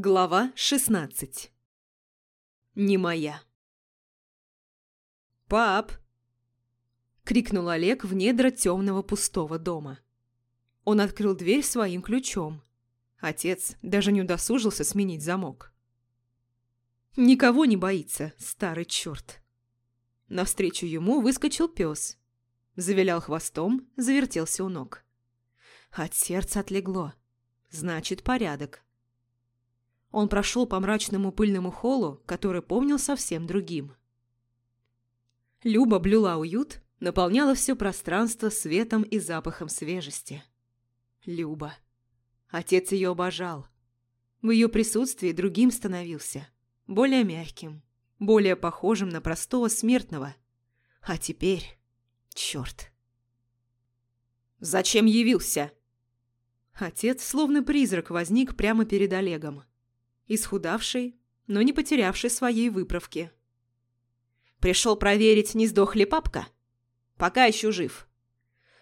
Глава 16 Не моя «Пап!» – крикнул Олег в недра темного пустого дома. Он открыл дверь своим ключом. Отец даже не удосужился сменить замок. Никого не боится, старый черт. Навстречу ему выскочил пес. Завилял хвостом, завертелся у ног. От сердца отлегло. Значит, порядок. Он прошел по мрачному пыльному холлу, который помнил совсем другим. Люба блюла уют, наполняла все пространство светом и запахом свежести. Люба. Отец ее обожал. В ее присутствии другим становился. Более мягким, более похожим на простого смертного. А теперь... Черт. «Зачем явился?» Отец, словно призрак, возник прямо перед Олегом исхудавший, но не потерявший своей выправки. «Пришел проверить, не сдох ли папка? Пока еще жив.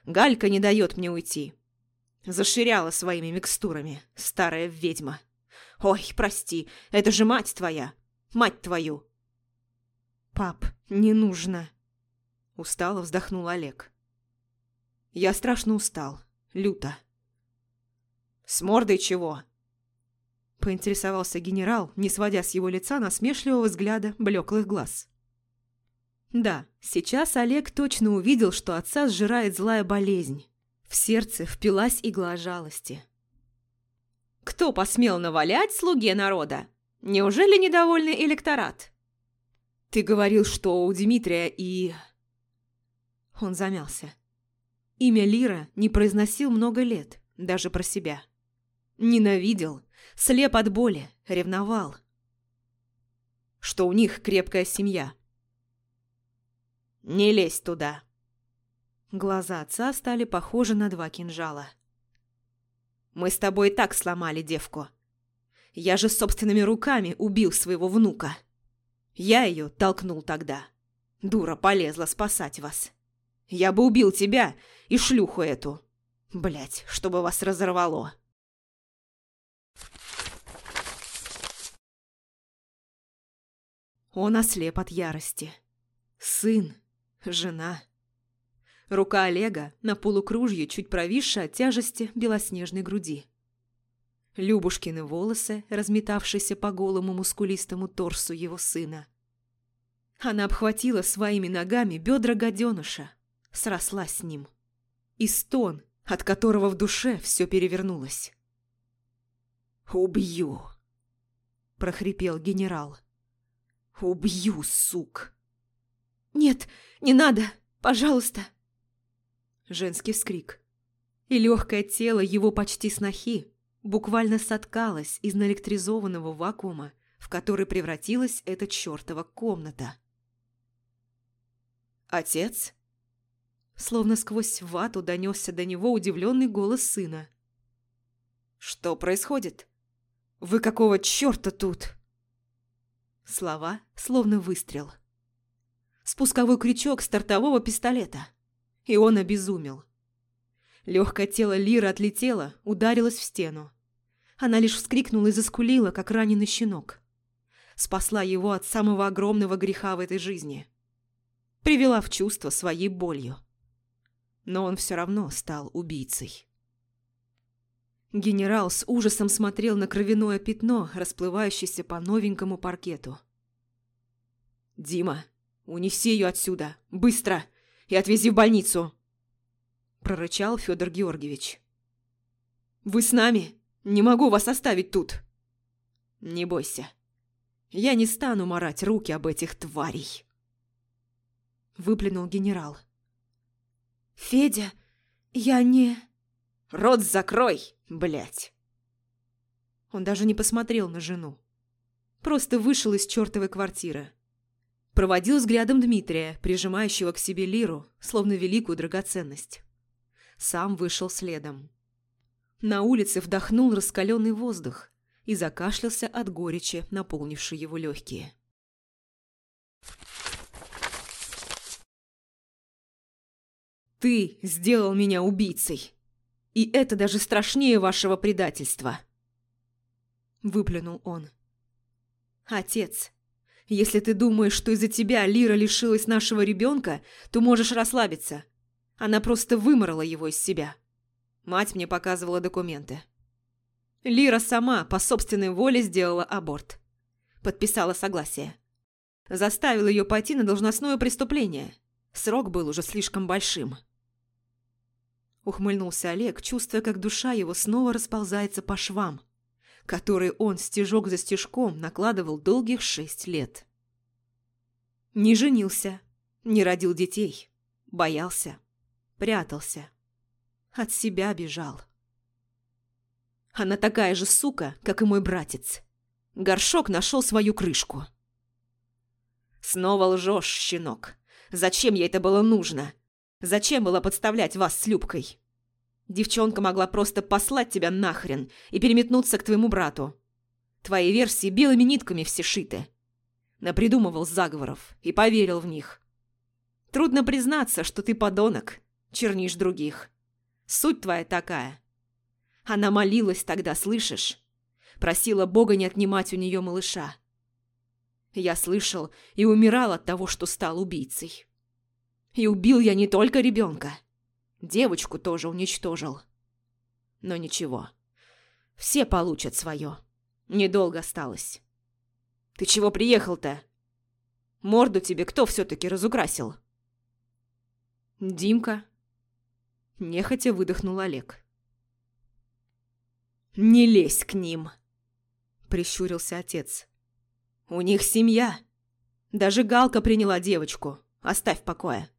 Галька не дает мне уйти. Заширяла своими микстурами, старая ведьма. Ой, прости, это же мать твоя, мать твою!» «Пап, не нужно!» Устало вздохнул Олег. «Я страшно устал, люто». «С мордой чего?» Поинтересовался генерал, не сводя с его лица насмешливого взгляда блеклых глаз. Да, сейчас Олег точно увидел, что отца сжирает злая болезнь. В сердце впилась игла жалости. «Кто посмел навалять слуге народа? Неужели недовольный электорат?» «Ты говорил, что у Дмитрия и...» Он замялся. Имя Лира не произносил много лет, даже про себя. Ненавидел слеп от боли, ревновал. Что у них крепкая семья. «Не лезь туда!» Глаза отца стали похожи на два кинжала. «Мы с тобой так сломали девку. Я же собственными руками убил своего внука. Я ее толкнул тогда. Дура полезла спасать вас. Я бы убил тебя и шлюху эту. Блять, чтобы вас разорвало!» Он ослеп от ярости. Сын, жена. Рука Олега на полукружье, чуть провисшая от тяжести белоснежной груди. Любушкины волосы, разметавшиеся по голому мускулистому торсу его сына. Она обхватила своими ногами бедра гаденыша, срослась с ним. И стон, от которого в душе все перевернулось. «Убью!» – прохрипел генерал. Убью, сук. Нет, не надо, пожалуйста. Женский вскрик. И легкое тело его почти снохи буквально соткалось из наэлектризованного вакуума, в который превратилась эта чертова комната. «Отец?» Словно сквозь вату донесся до него удивленный голос сына. «Что происходит? Вы какого черта тут?» Слова словно выстрел. Спусковой крючок стартового пистолета. И он обезумел. Легкое тело Лиры отлетело, ударилось в стену. Она лишь вскрикнула и заскулила, как раненый щенок. Спасла его от самого огромного греха в этой жизни. Привела в чувство своей болью. Но он все равно стал убийцей. Генерал с ужасом смотрел на кровяное пятно, расплывающееся по новенькому паркету. «Дима, унеси ее отсюда! Быстро! И отвези в больницу!» Прорычал Федор Георгиевич. «Вы с нами? Не могу вас оставить тут!» «Не бойся. Я не стану морать руки об этих тварей!» Выплюнул генерал. «Федя, я не...» «Рот закрой!» Блять. Он даже не посмотрел на жену. Просто вышел из чертовой квартиры. Проводил взглядом Дмитрия, прижимающего к себе лиру, словно великую драгоценность. Сам вышел следом. На улице вдохнул раскаленный воздух и закашлялся от горечи, наполнившей его легкие. «Ты сделал меня убийцей!» И это даже страшнее вашего предательства. выплюнул он. «Отец, если ты думаешь, что из-за тебя Лира лишилась нашего ребенка, то можешь расслабиться. Она просто выморала его из себя. Мать мне показывала документы. Лира сама по собственной воле сделала аборт. Подписала согласие. Заставил ее пойти на должностное преступление. Срок был уже слишком большим. Ухмыльнулся Олег, чувствуя, как душа его снова расползается по швам, которые он стежок за стежком накладывал долгих шесть лет. Не женился, не родил детей, боялся, прятался, от себя бежал. Она такая же сука, как и мой братец. Горшок нашел свою крышку. Снова лжешь, щенок. Зачем ей это было нужно? Зачем было подставлять вас с Любкой? Девчонка могла просто послать тебя нахрен и переметнуться к твоему брату. Твои версии белыми нитками все шиты. Напридумывал заговоров и поверил в них. Трудно признаться, что ты подонок, чернишь других. Суть твоя такая. Она молилась тогда, слышишь? Просила Бога не отнимать у нее малыша. Я слышал и умирал от того, что стал убийцей. И убил я не только ребенка. Девочку тоже уничтожил. Но ничего. Все получат свое. Недолго осталось. Ты чего приехал-то? Морду тебе кто все-таки разукрасил? Димка. Нехотя выдохнул Олег. «Не лезь к ним!» – прищурился отец. «У них семья. Даже Галка приняла девочку. Оставь в покое.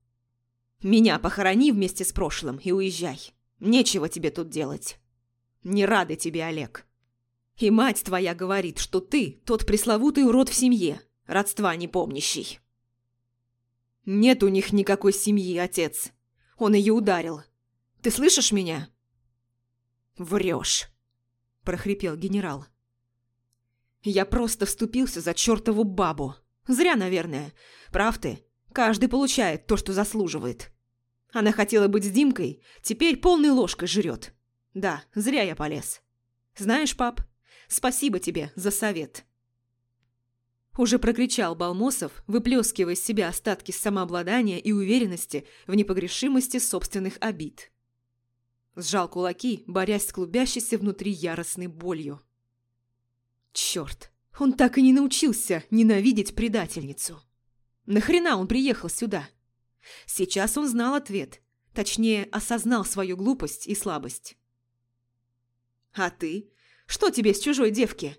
Меня похорони вместе с прошлым и уезжай. Нечего тебе тут делать. Не рады тебе, Олег. И мать твоя говорит, что ты тот пресловутый урод в семье, родства не помнящий». «Нет у них никакой семьи, отец. Он ее ударил. Ты слышишь меня?» «Врешь!» прохрипел генерал. «Я просто вступился за чертову бабу. Зря, наверное. Прав ты. Каждый получает то, что заслуживает. Она хотела быть с Димкой, теперь полной ложкой жрет. Да, зря я полез. Знаешь, пап, спасибо тебе за совет». Уже прокричал Балмосов, выплескивая из себя остатки самообладания и уверенности в непогрешимости собственных обид. Сжал кулаки, борясь с клубящейся внутри яростной болью. Черт, он так и не научился ненавидеть предательницу. Нахрена он приехал сюда? Сейчас он знал ответ, точнее, осознал свою глупость и слабость. А ты? Что тебе с чужой девки?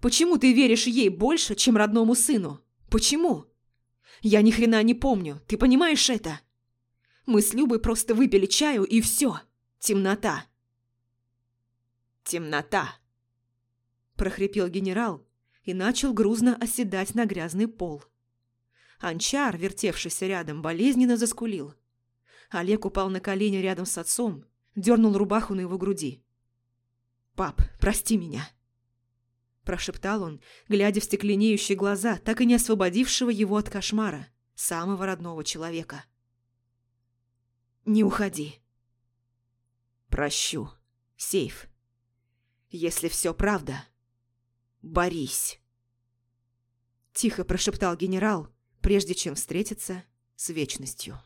Почему ты веришь ей больше, чем родному сыну? Почему? Я ни хрена не помню, ты понимаешь это? Мы с Любой просто выпили чаю и все. Темнота. Темнота. Прохрипел генерал и начал грузно оседать на грязный пол. Анчар, вертевшийся рядом, болезненно заскулил. Олег упал на колени рядом с отцом, дернул рубаху на его груди. «Пап, прости меня!» Прошептал он, глядя в стекленеющие глаза, так и не освободившего его от кошмара, самого родного человека. «Не уходи!» Прощу. Сейф. Если все правда, борись. Тихо прошептал генерал, прежде чем встретиться с вечностью.